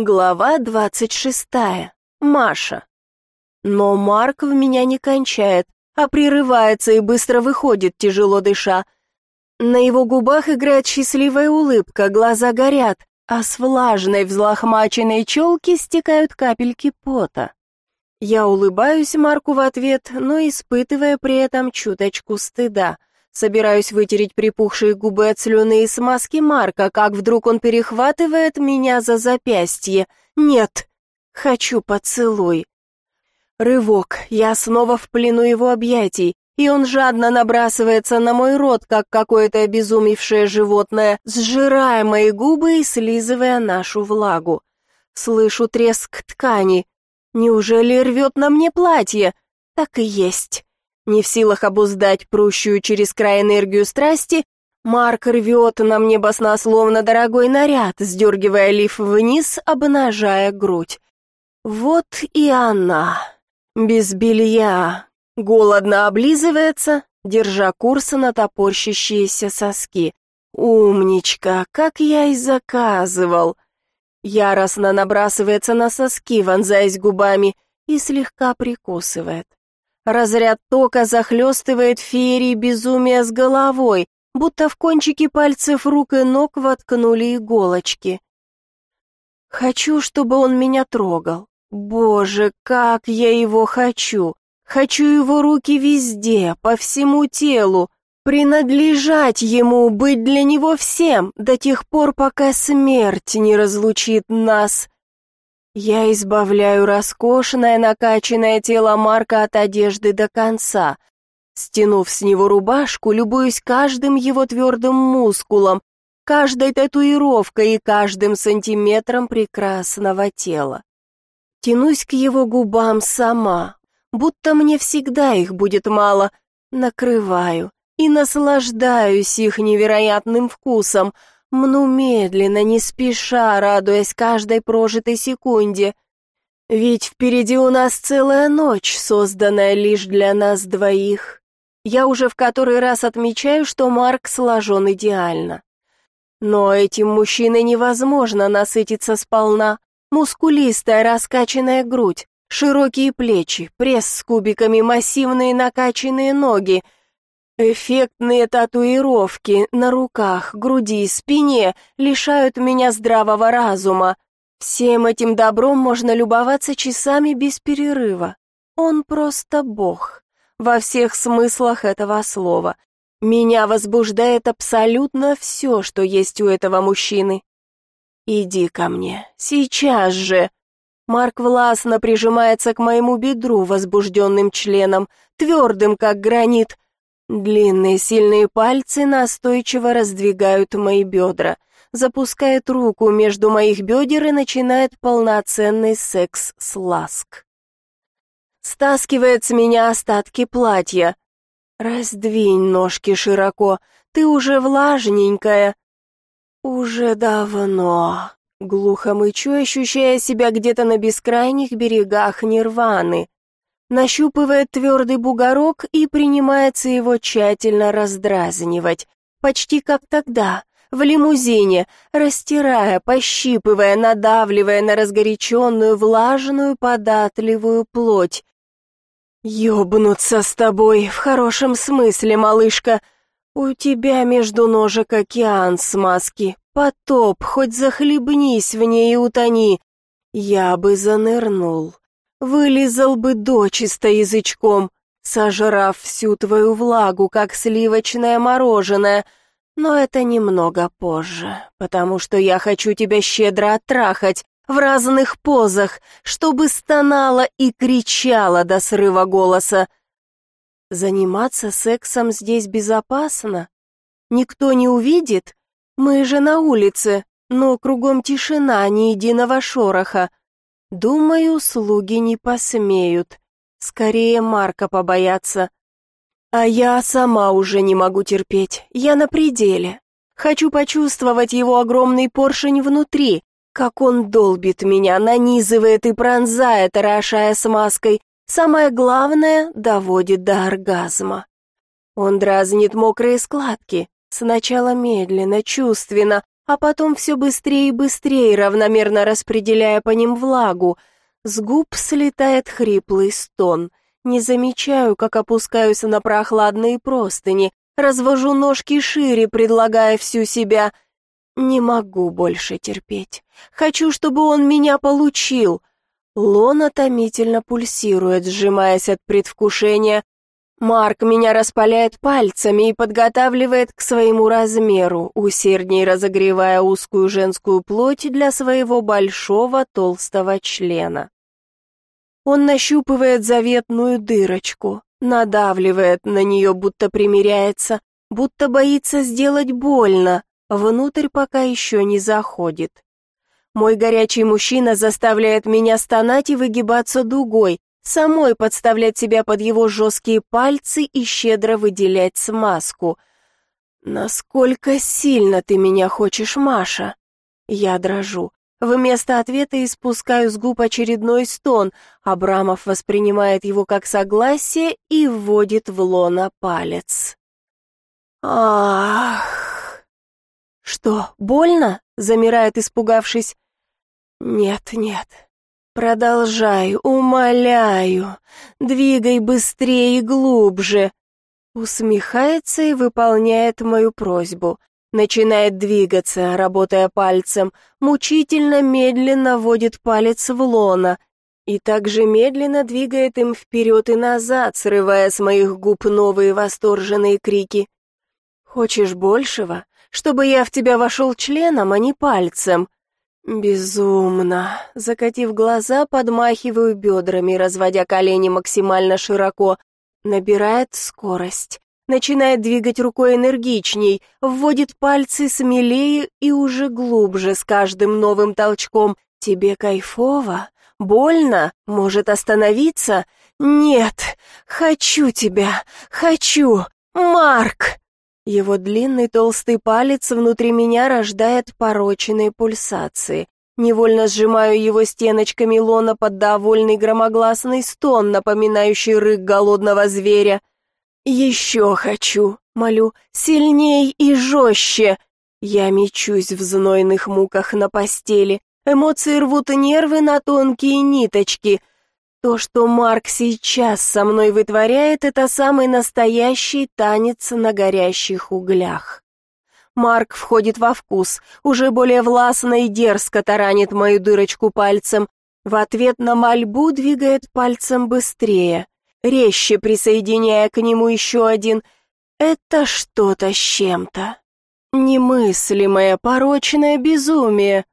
Глава двадцать шестая. Маша. Но Марк в меня не кончает, а прерывается и быстро выходит, тяжело дыша. На его губах играет счастливая улыбка, глаза горят, а с влажной взлохмаченной челки стекают капельки пота. Я улыбаюсь Марку в ответ, но испытывая при этом чуточку стыда. Собираюсь вытереть припухшие губы от слюны и смазки Марка, как вдруг он перехватывает меня за запястье. Нет, хочу поцелуй. Рывок, я снова в плену его объятий, и он жадно набрасывается на мой рот, как какое-то обезумевшее животное, сжирая мои губы и слизывая нашу влагу. Слышу треск ткани. Неужели рвет на мне платье? Так и есть. Не в силах обуздать прущую через край энергию страсти, Марк рвет на мне баснословно дорогой наряд, сдергивая лиф вниз, обнажая грудь. Вот и она, без белья, голодно облизывается, держа курс на топорщащиеся соски. «Умничка, как я и заказывал!» Яростно набрасывается на соски, вонзаясь губами, и слегка прикусывает. Разряд тока захлестывает феерии безумия с головой, будто в кончики пальцев рук и ног воткнули иголочки. Хочу, чтобы он меня трогал. Боже, как я его хочу! Хочу его руки везде, по всему телу, принадлежать ему, быть для него всем, до тех пор, пока смерть не разлучит нас. Я избавляю роскошное накачанное тело Марка от одежды до конца. Стянув с него рубашку, любуюсь каждым его твердым мускулом, каждой татуировкой и каждым сантиметром прекрасного тела. Тянусь к его губам сама, будто мне всегда их будет мало, накрываю и наслаждаюсь их невероятным вкусом — Мну медленно, не спеша, радуясь каждой прожитой секунде. Ведь впереди у нас целая ночь, созданная лишь для нас двоих. Я уже в который раз отмечаю, что Марк сложен идеально. Но этим мужчиной невозможно насытиться сполна. Мускулистая раскачанная грудь, широкие плечи, пресс с кубиками, массивные накачанные ноги — Эффектные татуировки на руках, груди, спине лишают меня здравого разума. Всем этим добром можно любоваться часами без перерыва. Он просто бог. Во всех смыслах этого слова. Меня возбуждает абсолютно все, что есть у этого мужчины. «Иди ко мне, сейчас же!» Марк властно прижимается к моему бедру возбужденным членом, твердым, как гранит, Длинные сильные пальцы настойчиво раздвигают мои бедра, запускает руку между моих бедер и начинает полноценный секс с ласк. Стаскивает с меня остатки платья. Раздвинь ножки широко, ты уже влажненькая. Уже давно. Глухо мычу, ощущая себя где-то на бескрайних берегах Нирваны нащупывает твердый бугорок и принимается его тщательно раздразнивать, почти как тогда, в лимузине, растирая, пощипывая, надавливая на разгоряченную, влажную, податливую плоть. «Ёбнуться с тобой, в хорошем смысле, малышка. У тебя между ножек океан смазки, потоп, хоть захлебнись в ней и утони. Я бы занырнул, Вылизал бы дочисто язычком, сожрав всю твою влагу, как сливочное мороженое, но это немного позже, потому что я хочу тебя щедро оттрахать в разных позах, чтобы стонала и кричала до срыва голоса. Заниматься сексом здесь безопасно? Никто не увидит? Мы же на улице, но кругом тишина, ни единого шороха. Думаю, слуги не посмеют. Скорее Марка побояться. А я сама уже не могу терпеть. Я на пределе. Хочу почувствовать его огромный поршень внутри, как он долбит меня, нанизывает и пронзает, орошая смазкой. Самое главное, доводит до оргазма. Он дразнит мокрые складки, сначала медленно, чувственно, а потом все быстрее и быстрее, равномерно распределяя по ним влагу. С губ слетает хриплый стон. Не замечаю, как опускаюсь на прохладные простыни, развожу ножки шире, предлагая всю себя. Не могу больше терпеть. Хочу, чтобы он меня получил. Лона томительно пульсирует, сжимаясь от предвкушения, Марк меня распаляет пальцами и подготавливает к своему размеру, усердней разогревая узкую женскую плоть для своего большого толстого члена. Он нащупывает заветную дырочку, надавливает на нее, будто примиряется, будто боится сделать больно, внутрь пока еще не заходит. Мой горячий мужчина заставляет меня стонать и выгибаться дугой, самой подставлять себя под его жесткие пальцы и щедро выделять смазку. «Насколько сильно ты меня хочешь, Маша?» Я дрожу. Вместо ответа испускаю с губ очередной стон. Абрамов воспринимает его как согласие и вводит в лона палец. «Ах!» «Что, больно?» — замирает, испугавшись. «Нет, нет, Продолжай, умоляю. Двигай быстрее и глубже. Усмехается и выполняет мою просьбу. Начинает двигаться, работая пальцем, мучительно медленно вводит палец в лона и также медленно двигает им вперед и назад, срывая с моих губ новые восторженные крики. «Хочешь большего? Чтобы я в тебя вошел членом, а не пальцем?» Безумно. Закатив глаза, подмахиваю бедрами, разводя колени максимально широко. Набирает скорость. Начинает двигать рукой энергичней, вводит пальцы смелее и уже глубже с каждым новым толчком. Тебе кайфово? Больно? Может остановиться? Нет, хочу тебя, хочу, Марк! Его длинный толстый палец внутри меня рождает порочные пульсации. Невольно сжимаю его стеночками лона под довольный громогласный стон, напоминающий рык голодного зверя. «Еще хочу!» — молю. «Сильней и жестче!» Я мечусь в знойных муках на постели. Эмоции рвут нервы на тонкие ниточки — то, что Марк сейчас со мной вытворяет, это самый настоящий танец на горящих углях. Марк входит во вкус, уже более властно и дерзко таранит мою дырочку пальцем, в ответ на мольбу двигает пальцем быстрее, резче присоединяя к нему еще один. Это что-то с чем-то. Немыслимое, порочное безумие.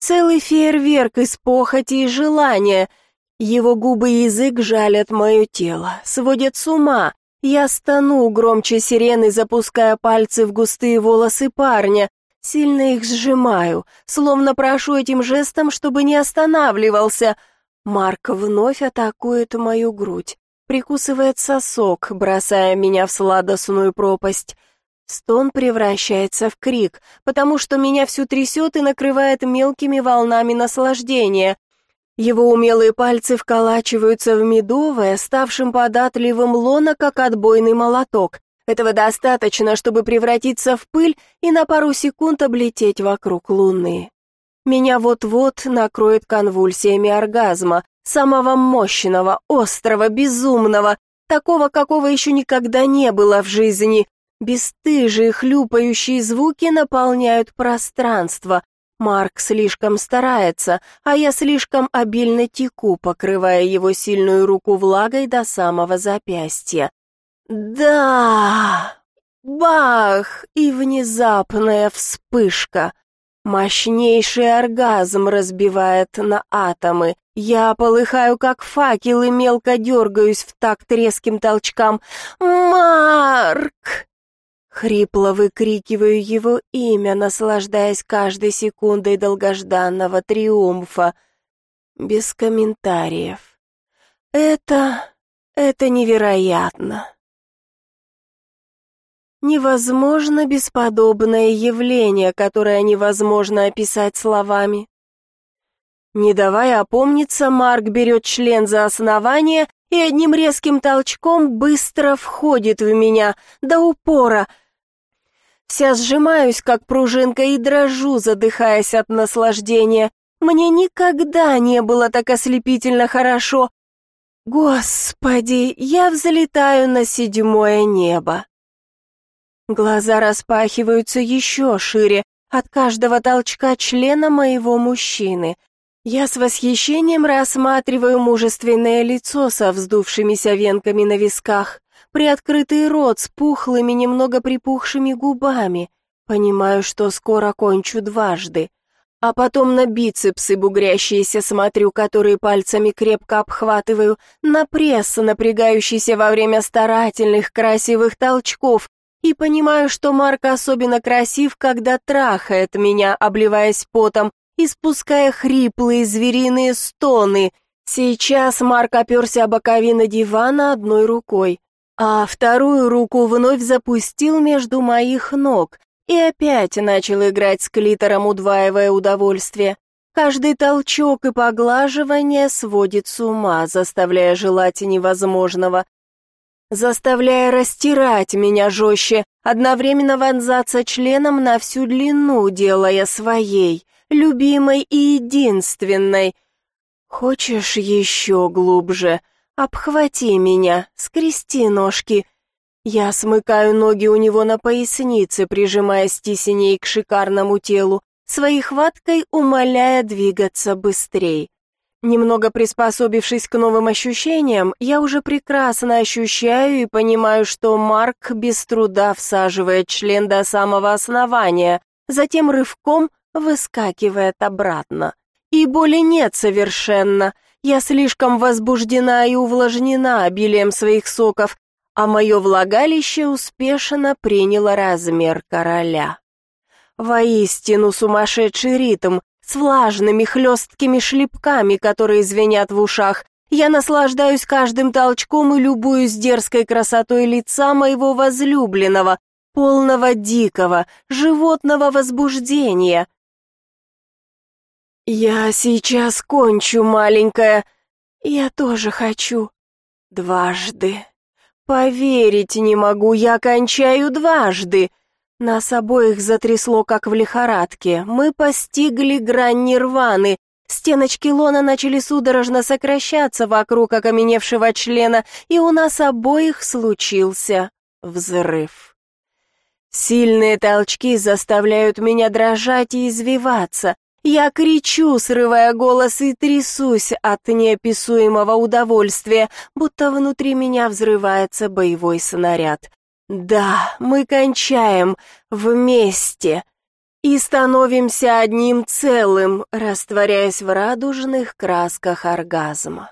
Целый фейерверк из похоти и желания — его губы и язык жалят мое тело, сводят с ума. Я стану громче сирены, запуская пальцы в густые волосы парня, сильно их сжимаю, словно прошу этим жестом, чтобы не останавливался. Марк вновь атакует мою грудь, прикусывает сосок, бросая меня в сладостную пропасть. Стон превращается в крик, потому что меня всю трясет и накрывает мелкими волнами наслаждения. Его умелые пальцы вколачиваются в медовое, ставшим податливым лона, как отбойный молоток. Этого достаточно, чтобы превратиться в пыль и на пару секунд облететь вокруг луны. Меня вот-вот накроет конвульсиями оргазма, самого мощного, острого, безумного, такого, какого еще никогда не было в жизни. Бесстыжие хлюпающие звуки наполняют пространство, Марк слишком старается, а я слишком обильно теку, покрывая его сильную руку влагой до самого запястья. Да! Бах! И внезапная вспышка. Мощнейший оргазм разбивает на атомы. Я полыхаю, как факел, и мелко дергаюсь в такт резким толчкам. «Марк!» Хрипло выкрикиваю его имя, наслаждаясь каждой секундой долгожданного триумфа. Без комментариев. Это... это невероятно. Невозможно бесподобное явление, которое невозможно описать словами. Не давая опомниться, Марк берет член за основание и одним резким толчком быстро входит в меня, до упора — Вся сжимаюсь, как пружинка, и дрожу, задыхаясь от наслаждения. Мне никогда не было так ослепительно хорошо. Господи, я взлетаю на седьмое небо. Глаза распахиваются еще шире от каждого толчка члена моего мужчины. Я с восхищением рассматриваю мужественное лицо со вздувшимися венками на висках, приоткрытый рот с пухлыми, немного припухшими губами. Понимаю, что скоро кончу дважды. А потом на бицепсы бугрящиеся смотрю, которые пальцами крепко обхватываю, на пресс, напрягающийся во время старательных красивых толчков, и понимаю, что Марк особенно красив, когда трахает меня, обливаясь потом, испуская хриплые звериные стоны. Сейчас Марк оперся о боковину дивана одной рукой, а вторую руку вновь запустил между моих ног и опять начал играть с клитором, удваивая удовольствие. Каждый толчок и поглаживание сводит с ума, заставляя желать невозможного, заставляя растирать меня жестче, одновременно вонзаться членом на всю длину, делая своей, любимой и единственной. Хочешь еще глубже? Обхвати меня, скрести ножки. Я смыкаю ноги у него на пояснице, прижимая стисеней к шикарному телу, своей хваткой умоляя двигаться быстрей. Немного приспособившись к новым ощущениям, я уже прекрасно ощущаю и понимаю, что Марк без труда всаживает член до самого основания, затем рывком выскакивает обратно. И боли нет совершенно. Я слишком возбуждена и увлажнена обилием своих соков, а мое влагалище успешно приняло размер короля. Воистину сумасшедший ритм, с влажными хлесткими шлепками, которые звенят в ушах. Я наслаждаюсь каждым толчком и любуюсь дерзкой красотой лица моего возлюбленного, полного дикого, животного возбуждения. «Я сейчас кончу, маленькая. Я тоже хочу. Дважды. Поверить не могу, я кончаю дважды. Нас обоих затрясло, как в лихорадке. Мы постигли грань нирваны. Стеночки лона начали судорожно сокращаться вокруг окаменевшего члена, и у нас обоих случился взрыв. Сильные толчки заставляют меня дрожать и извиваться. Я кричу, срывая голос, и трясусь от неописуемого удовольствия, будто внутри меня взрывается боевой снаряд. Да, мы кончаем вместе и становимся одним целым, растворяясь в радужных красках оргазма.